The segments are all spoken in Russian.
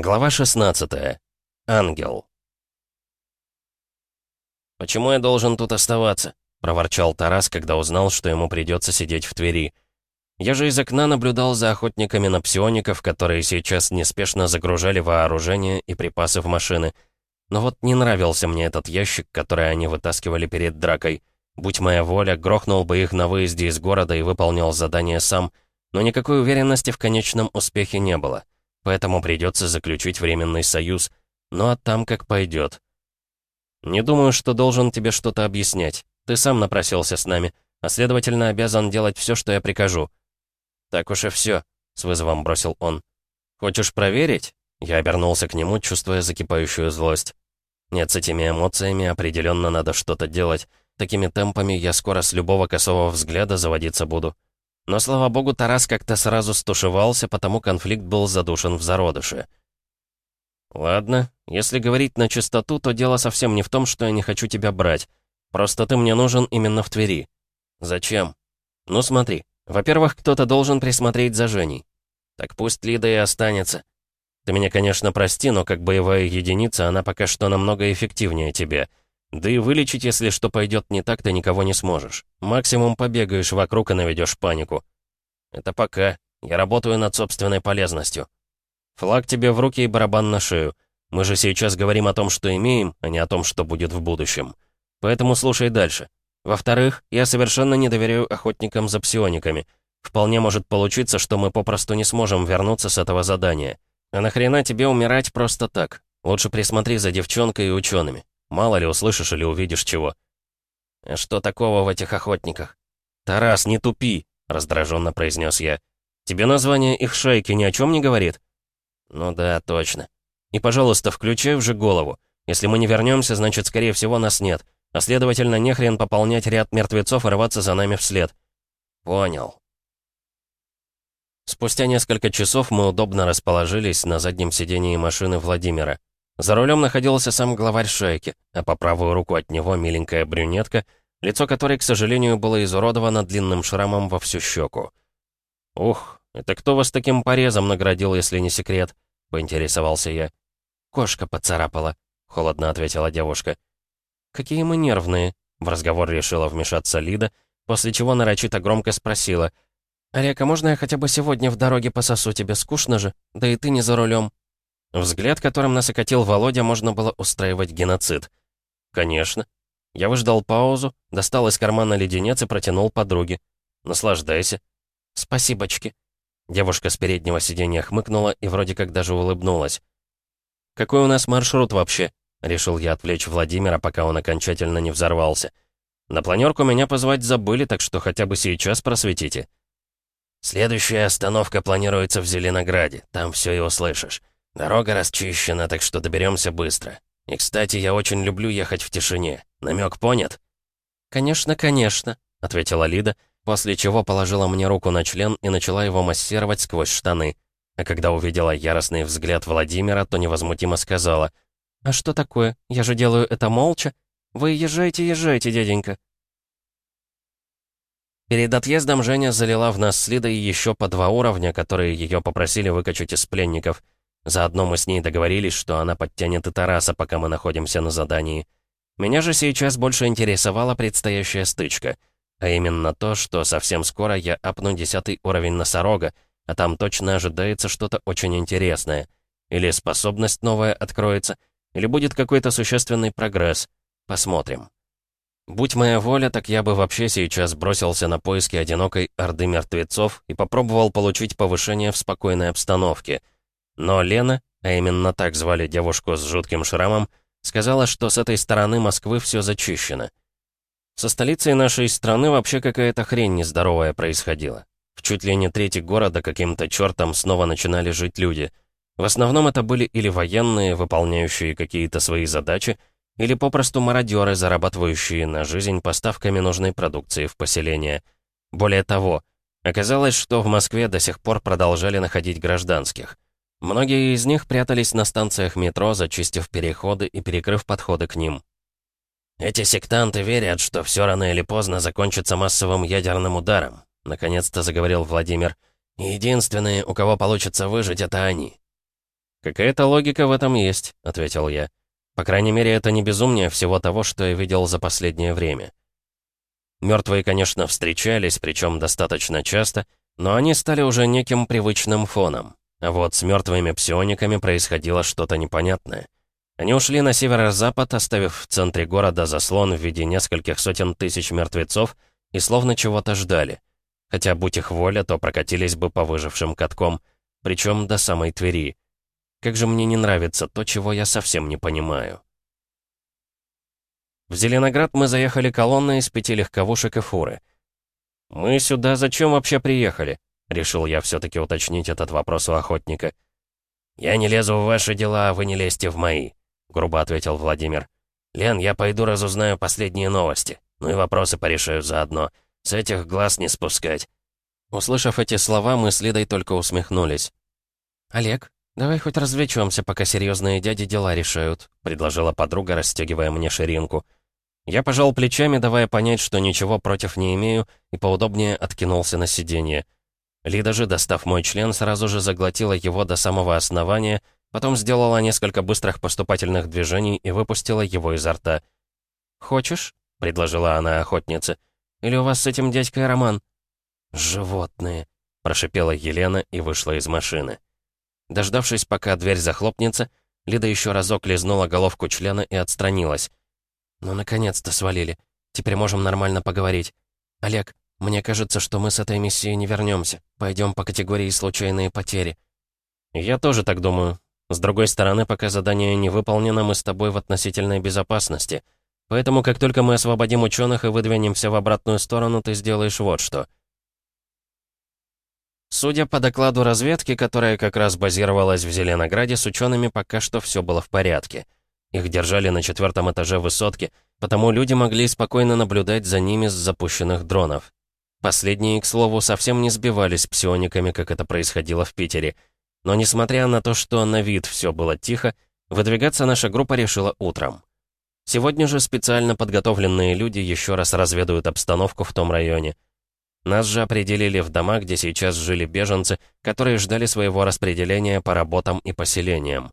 Глава 16. Ангел. «Почему я должен тут оставаться?» — проворчал Тарас, когда узнал, что ему придется сидеть в Твери. Я же из окна наблюдал за охотниками на псиоников, которые сейчас неспешно загружали вооружение и припасы в машины. Но вот не нравился мне этот ящик, который они вытаскивали перед дракой. Будь моя воля, грохнул бы их на выезде из города и выполнил задание сам, но никакой уверенности в конечном успехе не было поэтому придется заключить временный союз. Ну а там как пойдет. Не думаю, что должен тебе что-то объяснять. Ты сам напросился с нами, а следовательно обязан делать все, что я прикажу. Так уж и все, с вызовом бросил он. Хочешь проверить? Я обернулся к нему, чувствуя закипающую злость. Нет, с этими эмоциями определенно надо что-то делать. Такими темпами я скоро с любого косого взгляда заводиться буду. Но, слава богу, Тарас как-то сразу стушевался, потому конфликт был задушен в зародыше. «Ладно, если говорить на чистоту, то дело совсем не в том, что я не хочу тебя брать. Просто ты мне нужен именно в Твери». «Зачем?» «Ну смотри, во-первых, кто-то должен присмотреть за Женей. Так пусть Лида и останется. Ты меня, конечно, прости, но как боевая единица она пока что намного эффективнее тебя. Да и вылечить, если что пойдет не так, ты никого не сможешь. Максимум побегаешь вокруг и наведешь панику. Это пока. Я работаю над собственной полезностью. Флаг тебе в руки и барабан на шею. Мы же сейчас говорим о том, что имеем, а не о том, что будет в будущем. Поэтому слушай дальше. Во-вторых, я совершенно не доверяю охотникам за псиониками. Вполне может получиться, что мы попросту не сможем вернуться с этого задания. А нахрена тебе умирать просто так? Лучше присмотри за девчонкой и учеными. Мало ли услышишь или увидишь чего. А что такого в этих охотниках? «Тарас, не тупи!» — раздраженно произнес я. «Тебе название их шайки ни о чем не говорит?» «Ну да, точно. И, пожалуйста, включай уже голову. Если мы не вернемся, значит, скорее всего, нас нет. А следовательно, не хрен пополнять ряд мертвецов и рваться за нами вслед». «Понял». Спустя несколько часов мы удобно расположились на заднем сидении машины Владимира. За рулем находился сам главарь шайки, а по правую руку от него миленькая брюнетка, лицо которой, к сожалению, было изуродовано длинным шрамом во всю щеку. «Ух, это кто вас таким порезом наградил, если не секрет?» — поинтересовался я. «Кошка поцарапала», — холодно ответила девушка. «Какие мы нервные», — в разговор решила вмешаться Лида, после чего нарочито громко спросила. «Олег, а можно я хотя бы сегодня в дороге пососу тебе? Скучно же? Да и ты не за рулем». Взгляд, которым нас окатил Володя, можно было устраивать геноцид. «Конечно». Я выждал паузу, достал из кармана леденец и протянул подруге. «Наслаждайся». «Спасибочки». Девушка с переднего сиденья хмыкнула и вроде как даже улыбнулась. «Какой у нас маршрут вообще?» Решил я отвлечь Владимира, пока он окончательно не взорвался. «На планерку меня позвать забыли, так что хотя бы сейчас просветите». «Следующая остановка планируется в Зеленограде, там все и услышишь. Дорога расчищена, так что доберемся быстро. И, кстати, я очень люблю ехать в тишине. Намек понят?» «Конечно, конечно», — ответила Лида, после чего положила мне руку на член и начала его массировать сквозь штаны. А когда увидела яростный взгляд Владимира, то невозмутимо сказала, «А что такое? Я же делаю это молча. Вы езжайте, езжайте, дяденька». Перед отъездом Женя залила в нас с Лидой еще по два уровня, которые ее попросили выкачать из пленников — Заодно мы с ней договорились, что она подтянет и Тараса, пока мы находимся на задании. Меня же сейчас больше интересовала предстоящая стычка. А именно то, что совсем скоро я апну десятый уровень носорога, а там точно ожидается что-то очень интересное. Или способность новая откроется, или будет какой-то существенный прогресс. Посмотрим. Будь моя воля, так я бы вообще сейчас бросился на поиски одинокой орды мертвецов и попробовал получить повышение в спокойной обстановке — но Лена, а именно так звали девушку с жутким шрамом, сказала, что с этой стороны Москвы все зачищено. Со столицей нашей страны вообще какая-то хрень нездоровая происходила. В чуть ли не третий города каким-то чертом снова начинали жить люди. В основном это были или военные, выполняющие какие-то свои задачи, или попросту мародеры, зарабатывающие на жизнь поставками нужной продукции в поселение. Более того, оказалось, что в Москве до сих пор продолжали находить гражданских — Многие из них прятались на станциях метро, зачистив переходы и перекрыв подходы к ним. «Эти сектанты верят, что все рано или поздно закончится массовым ядерным ударом», наконец-то заговорил Владимир. «Единственные, у кого получится выжить, это они». «Какая-то логика в этом есть», — ответил я. «По крайней мере, это не безумнее всего того, что я видел за последнее время». Мертвые, конечно, встречались, причем достаточно часто, но они стали уже неким привычным фоном. А вот с мертвыми псиониками происходило что-то непонятное. Они ушли на северо-запад, оставив в центре города заслон в виде нескольких сотен тысяч мертвецов и словно чего-то ждали. Хотя, будь их воля, то прокатились бы по выжившим катком, причем до самой Твери. Как же мне не нравится то, чего я совсем не понимаю. В Зеленоград мы заехали колонной из пяти легковушек и фуры. «Мы сюда зачем вообще приехали?» Решил я все-таки уточнить этот вопрос у охотника. «Я не лезу в ваши дела, а вы не лезьте в мои», — грубо ответил Владимир. «Лен, я пойду разузнаю последние новости. Ну и вопросы порешаю заодно. С этих глаз не спускать». Услышав эти слова, мы с Лидой только усмехнулись. «Олег, давай хоть развлечемся, пока серьезные дяди дела решают», — предложила подруга, расстегивая мне ширинку. Я пожал плечами, давая понять, что ничего против не имею, и поудобнее откинулся на сиденье. Лида же, достав мой член, сразу же заглотила его до самого основания, потом сделала несколько быстрых поступательных движений и выпустила его изо рта. «Хочешь?» — предложила она охотнице. «Или у вас с этим дядькой роман?» «Животные», — прошипела Елена и вышла из машины. Дождавшись, пока дверь захлопнется, Лида еще разок лизнула головку члена и отстранилась. «Ну, наконец-то свалили. Теперь можем нормально поговорить. Олег, мне кажется, что мы с этой миссией не вернемся. Пойдем по категории случайные потери». «Я тоже так думаю. С другой стороны, пока задание не выполнено, мы с тобой в относительной безопасности. Поэтому, как только мы освободим ученых и выдвинемся в обратную сторону, ты сделаешь вот что». Судя по докладу разведки, которая как раз базировалась в Зеленограде, с учеными пока что все было в порядке. Их держали на четвертом этаже высотки, потому люди могли спокойно наблюдать за ними с запущенных дронов. Последние, к слову, совсем не сбивались псиониками, как это происходило в Питере. Но несмотря на то, что на вид все было тихо, выдвигаться наша группа решила утром. Сегодня же специально подготовленные люди еще раз разведают обстановку в том районе. Нас же определили в дома, где сейчас жили беженцы, которые ждали своего распределения по работам и поселениям.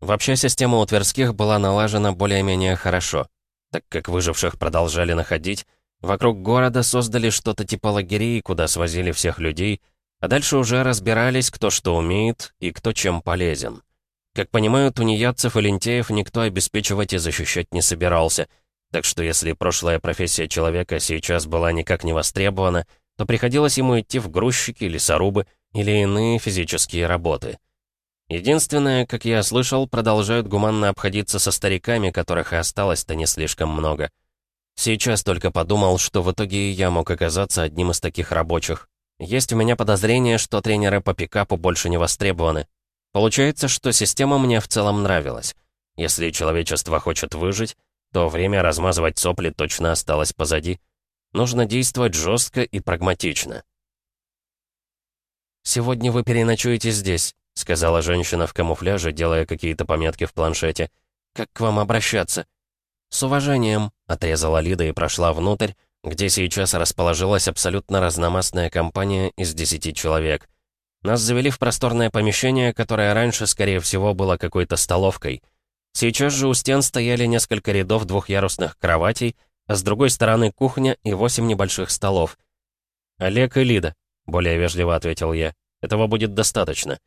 Вообще система у Тверских была налажена более-менее хорошо. Так как выживших продолжали находить, вокруг города создали что-то типа лагерей, куда свозили всех людей, а дальше уже разбирались, кто что умеет и кто чем полезен. Как понимаю, тунеядцев и лентеев никто обеспечивать и защищать не собирался, так что если прошлая профессия человека сейчас была никак не востребована, то приходилось ему идти в грузчики, лесорубы или иные физические работы. Единственное, как я слышал, продолжают гуманно обходиться со стариками, которых и осталось-то не слишком много. Сейчас только подумал, что в итоге я мог оказаться одним из таких рабочих. Есть у меня подозрение, что тренеры по пикапу больше не востребованы. Получается, что система мне в целом нравилась. Если человечество хочет выжить, то время размазывать сопли точно осталось позади. Нужно действовать жестко и прагматично. «Сегодня вы переночуете здесь», — сказала женщина в камуфляже, делая какие-то пометки в планшете. «Как к вам обращаться?» «С уважением», — отрезала Лида и прошла внутрь, где сейчас расположилась абсолютно разномастная компания из десяти человек. Нас завели в просторное помещение, которое раньше, скорее всего, было какой-то столовкой. Сейчас же у стен стояли несколько рядов двухъярусных кроватей, а с другой стороны кухня и восемь небольших столов. «Олег и Лида», — более вежливо ответил я. «Этого будет достаточно».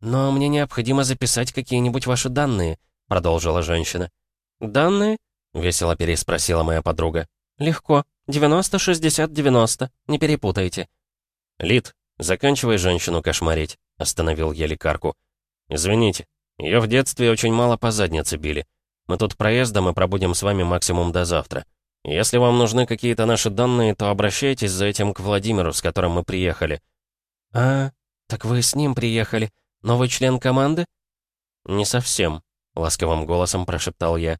«Но мне необходимо записать какие-нибудь ваши данные», — продолжила женщина. «Данные?» — весело переспросила моя подруга. «Легко. 90-60-90. Не перепутайте». «Лид, заканчивай женщину кошмарить», — остановил я лекарку. «Извините, ее в детстве очень мало по заднице били. Мы тут проездом и пробудем с вами максимум до завтра. Если вам нужны какие-то наши данные, то обращайтесь за этим к Владимиру, с которым мы приехали». «А, так вы с ним приехали?» «Новый член команды?» «Не совсем», — ласковым голосом прошептал я.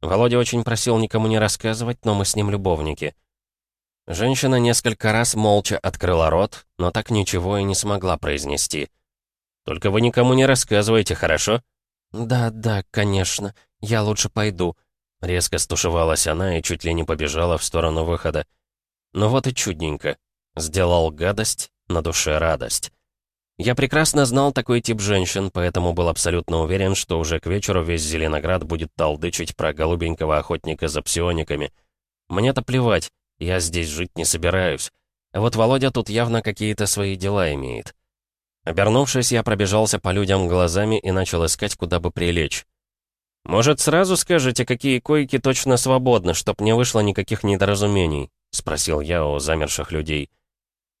Володя очень просил никому не рассказывать, но мы с ним любовники. Женщина несколько раз молча открыла рот, но так ничего и не смогла произнести. «Только вы никому не рассказывайте, хорошо?» «Да, да, конечно. Я лучше пойду». Резко стушевалась она и чуть ли не побежала в сторону выхода. Ну вот и чудненько. Сделал гадость, на душе радость. Я прекрасно знал такой тип женщин, поэтому был абсолютно уверен, что уже к вечеру весь Зеленоград будет толдычить про голубенького охотника за псиониками. Мне-то плевать, я здесь жить не собираюсь. А вот Володя тут явно какие-то свои дела имеет. Обернувшись, я пробежался по людям глазами и начал искать, куда бы прилечь. «Может, сразу скажете, какие койки точно свободны, чтоб не вышло никаких недоразумений?» — спросил я у замерших людей.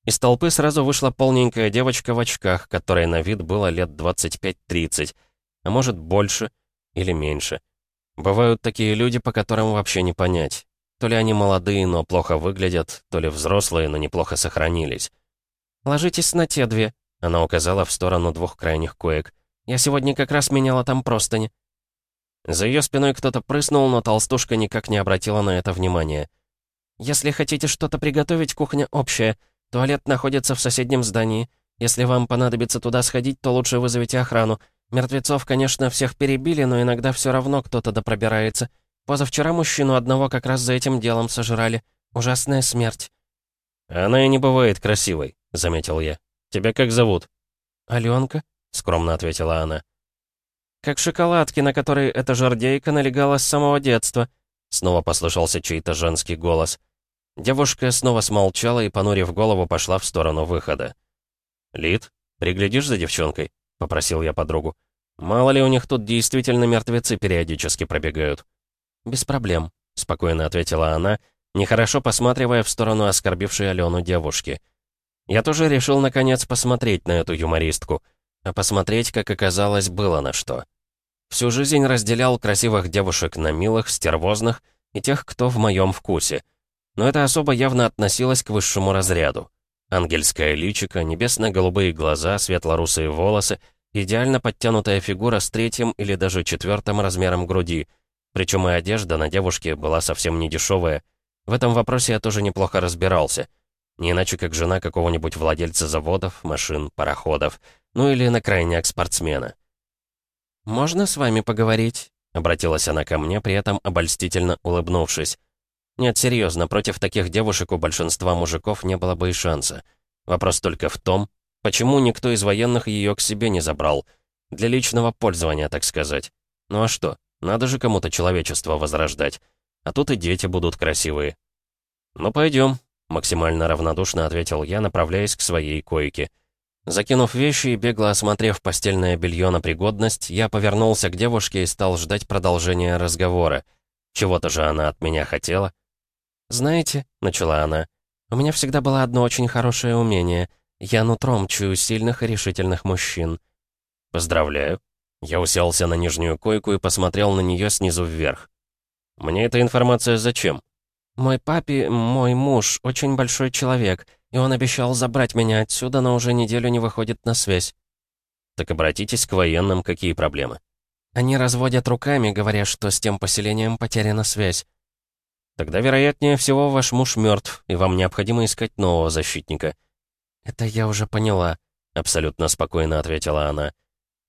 Из толпы сразу вышла полненькая девочка в очках, которой на вид было лет 25-30, а может больше или меньше. Бывают такие люди, по которым вообще не понять. То ли они молодые, но плохо выглядят, то ли взрослые, но неплохо сохранились. «Ложитесь на те две», — она указала в сторону двух крайних коек. «Я сегодня как раз меняла там простыни». За ее спиной кто-то прыснул, но толстушка никак не обратила на это внимания. «Если хотите что-то приготовить, кухня общая. Туалет находится в соседнем здании. Если вам понадобится туда сходить, то лучше вызовите охрану. Мертвецов, конечно, всех перебили, но иногда все равно кто-то допробирается. Позавчера мужчину одного как раз за этим делом сожрали. Ужасная смерть». «Она и не бывает красивой», — заметил я. «Тебя как зовут?» «Аленка», — скромно ответила она. «Как шоколадки, на которые эта жердейка налегала с самого детства», — снова послышался чей-то женский голос. Девушка снова смолчала и, понурив голову, пошла в сторону выхода. «Лид, приглядишь за девчонкой?» — попросил я подругу. «Мало ли у них тут действительно мертвецы периодически пробегают». «Без проблем», — спокойно ответила она, нехорошо посматривая в сторону оскорбившей Алену девушки. Я тоже решил, наконец, посмотреть на эту юмористку. А посмотреть, как оказалось, было на что. Всю жизнь разделял красивых девушек на милых, стервозных и тех, кто в моем вкусе — но это особо явно относилось к высшему разряду. Ангельское личико, небесно-голубые глаза, светло-русые волосы, идеально подтянутая фигура с третьим или даже четвертым размером груди. Причем и одежда на девушке была совсем не дешевая. В этом вопросе я тоже неплохо разбирался. Не иначе, как жена какого-нибудь владельца заводов, машин, пароходов, ну или на крайняк спортсмена. «Можно с вами поговорить?» — обратилась она ко мне, при этом обольстительно улыбнувшись. Нет, серьезно, против таких девушек у большинства мужиков не было бы и шанса. Вопрос только в том, почему никто из военных ее к себе не забрал. Для личного пользования, так сказать. Ну а что, надо же кому-то человечество возрождать. А тут и дети будут красивые. «Ну, пойдем», — максимально равнодушно ответил я, направляясь к своей койке. Закинув вещи и бегло осмотрев постельное белье на пригодность, я повернулся к девушке и стал ждать продолжения разговора. Чего-то же она от меня хотела. «Знаете», — начала она, — «у меня всегда было одно очень хорошее умение. Я нутром чую сильных и решительных мужчин». «Поздравляю». Я уселся на нижнюю койку и посмотрел на нее снизу вверх. «Мне эта информация зачем?» «Мой папе, мой муж, очень большой человек, и он обещал забрать меня отсюда, но уже неделю не выходит на связь». «Так обратитесь к военным, какие проблемы?» «Они разводят руками, говоря, что с тем поселением потеряна связь. Тогда, вероятнее всего, ваш муж мертв, и вам необходимо искать нового защитника». «Это я уже поняла», — абсолютно спокойно ответила она.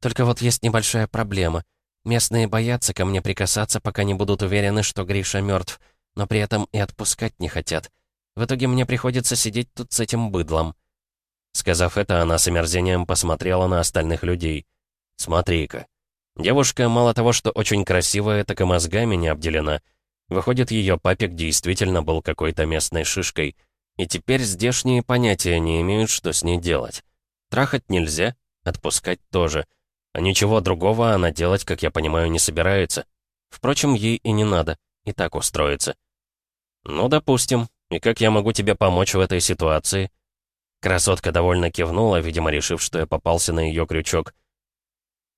«Только вот есть небольшая проблема. Местные боятся ко мне прикасаться, пока не будут уверены, что Гриша мертв, но при этом и отпускать не хотят. В итоге мне приходится сидеть тут с этим быдлом». Сказав это, она с омерзением посмотрела на остальных людей. «Смотри-ка. Девушка мало того, что очень красивая, так и мозгами не обделена». Выходит, ее папик действительно был какой-то местной шишкой. И теперь здешние понятия не имеют, что с ней делать. Трахать нельзя, отпускать тоже. А ничего другого она делать, как я понимаю, не собирается. Впрочем, ей и не надо, и так устроится. «Ну, допустим. И как я могу тебе помочь в этой ситуации?» Красотка довольно кивнула, видимо, решив, что я попался на ее крючок.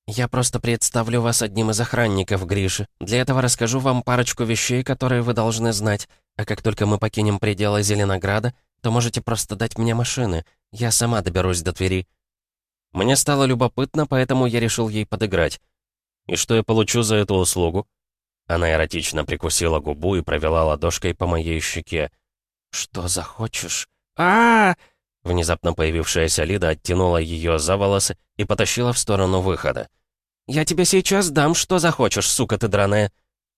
«Я просто представлю вас одним из охранников, Гриши. Для этого расскажу вам парочку вещей, которые вы должны знать. А как только мы покинем пределы Зеленограда, то можете просто дать мне машины. Я сама доберусь до Твери». Мне стало любопытно, поэтому я решил ей подыграть. «И что я получу за эту услугу?» Она эротично прикусила губу и провела ладошкой по моей щеке. «Что захочешь?» а, -а, -а Внезапно появившаяся Лида оттянула ее за волосы и потащила в сторону выхода. «Я тебе сейчас дам, что захочешь, сука ты драная!»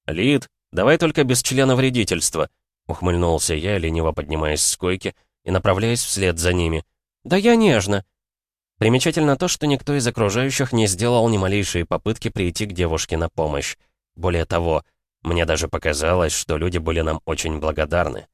«Лид, давай только без члена вредительства!» Ухмыльнулся я, лениво поднимаясь с койки и направляясь вслед за ними. «Да я нежно!» Примечательно то, что никто из окружающих не сделал ни малейшей попытки прийти к девушке на помощь. Более того, мне даже показалось, что люди были нам очень благодарны.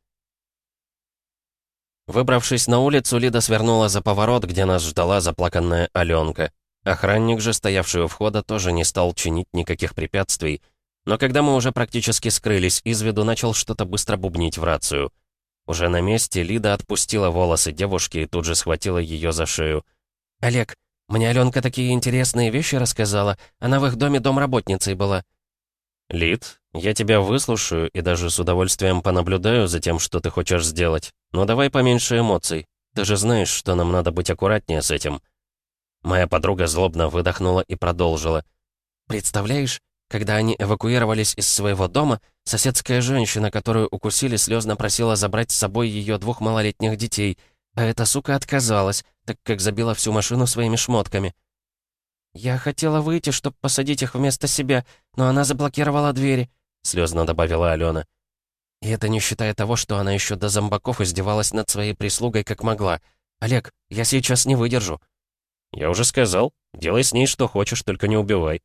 Выбравшись на улицу, Лида свернула за поворот, где нас ждала заплаканная Аленка. Охранник же, стоявший у входа, тоже не стал чинить никаких препятствий. Но когда мы уже практически скрылись из виду, начал что-то быстро бубнить в рацию. Уже на месте Лида отпустила волосы девушки и тут же схватила ее за шею. «Олег, мне Аленка такие интересные вещи рассказала. Она в их доме домработницей была». «Лид, я тебя выслушаю и даже с удовольствием понаблюдаю за тем, что ты хочешь сделать. Но давай поменьше эмоций. Ты же знаешь, что нам надо быть аккуратнее с этим». Моя подруга злобно выдохнула и продолжила. «Представляешь, когда они эвакуировались из своего дома, соседская женщина, которую укусили, слезно просила забрать с собой ее двух малолетних детей, а эта сука отказалась, так как забила всю машину своими шмотками. «Я хотела выйти, чтобы посадить их вместо себя, но она заблокировала двери», — слезно добавила Алена. И это не считая того, что она еще до зомбаков издевалась над своей прислугой как могла. «Олег, я сейчас не выдержу». «Я уже сказал. Делай с ней что хочешь, только не убивай».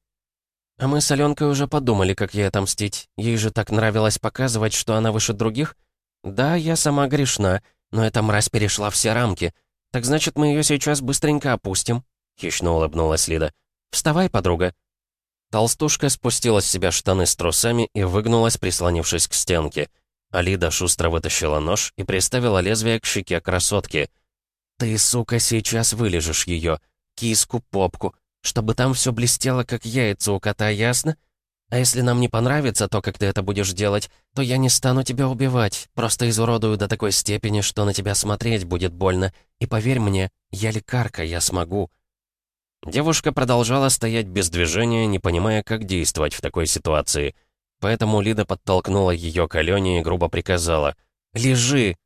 «А мы с Аленкой уже подумали, как ей отомстить. Ей же так нравилось показывать, что она выше других. Да, я сама грешна, но эта мразь перешла все рамки. Так значит, мы ее сейчас быстренько опустим». — хищно улыбнулась Лида. «Вставай, подруга». Толстушка спустила с себя штаны с трусами и выгнулась, прислонившись к стенке. Алида шустро вытащила нож и приставила лезвие к щеке красотки. «Ты, сука, сейчас вылежешь ее, киску, попку, чтобы там все блестело, как яйца у кота, ясно? А если нам не понравится то, как ты это будешь делать, то я не стану тебя убивать, просто изуродую до такой степени, что на тебя смотреть будет больно. И поверь мне, я лекарка, я смогу». Девушка продолжала стоять без движения, не понимая, как действовать в такой ситуации. Поэтому Лида подтолкнула ее к Алене и грубо приказала. «Лежи!